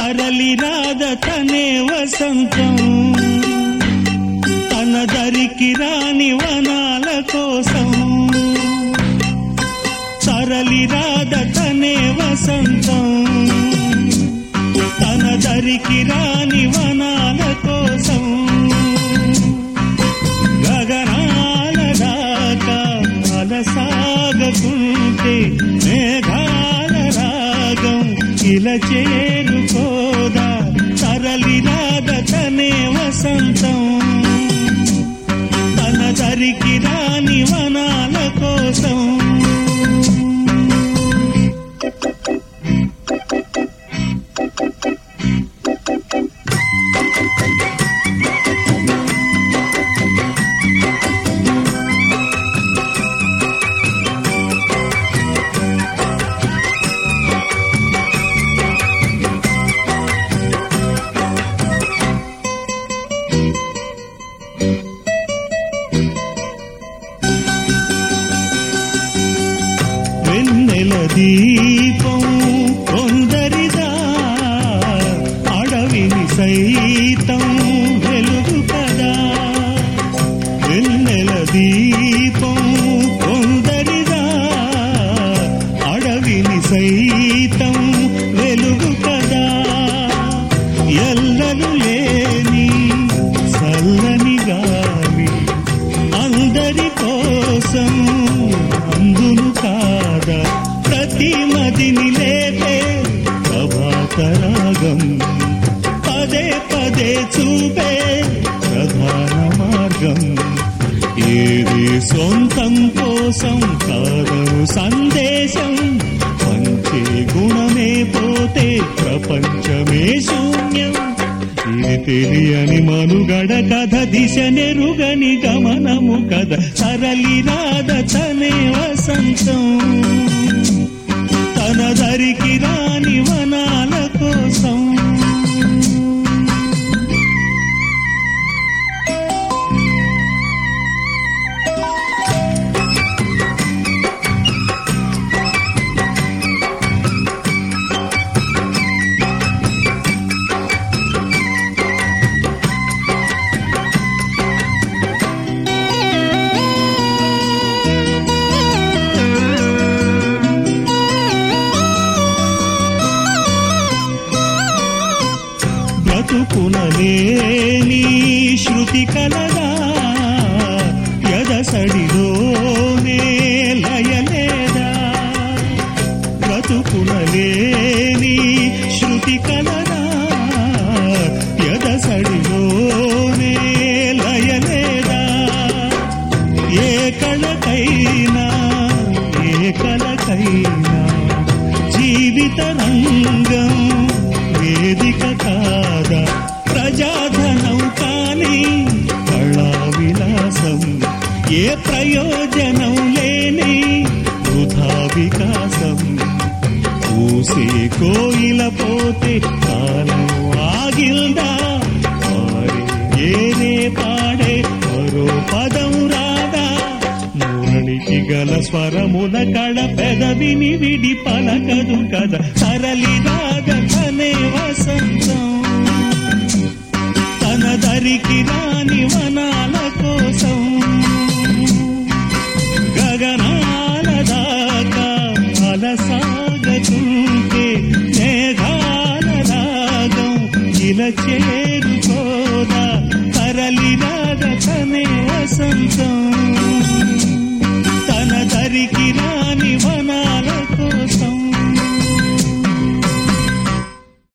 తరలి రాద తనే వసంతం. తన దరికి రాని వనాల కోసం. తరలి రాద తనే వసంతం. తన దరికి రాని వనాల కోసం. గగనాల దాకా అలసాగకుంటే మేఘాల రాగం ఇలా చేరుకోదా? తరలి రాద తనే వసంతం. తన దరికి రాని వెన్నెల దీపం కొందరిదా అడవిని సైతం వెలుగు కదా వెన్నెల దీపం కొందరిదా అడవిని సైతం మదిని లేపే ప్రభాత రాగం. పదే పదే చూపే ప్రధాన మార్గం. ఏది సొంతం కోసం కాదు సందేశం. మంచి గుణమే పోతే ప్రపంచమే శూన్యం. ఇది తెలియని మనుగడ కథ దిశ నెరుగని గమనము కథ. సరళి రాధ తనే వసంతం. తన బ్రతుకునలేని శృతి కలదా? ఎదసడిలోనే లయలేదా? బ్రతుకునలేని శృతి కలదా? ఎదసడిలోనే లయలేదా? ఏ కళకైనా ఏ కళకైనా జీవిత రంగం వేదిక కాదా? ప్రజాధనం కానీ కళా విలాసం ఏ ప్రయోజనం లేని వృధా వికాసం. పూసే కోయిల పోతే కాలం ఆగిల్దా? పాడే ఏనే పాడే మరో పదం రాదా? మురళికి గల స్వరముల కళ పెదవిని విడి పలకదు కదా సరళి వసంతం. మనదరికి రాని వనాల కోసం గగనాల దాకా అలసాగతుంటే మేఘాల రాగం ఇలా చే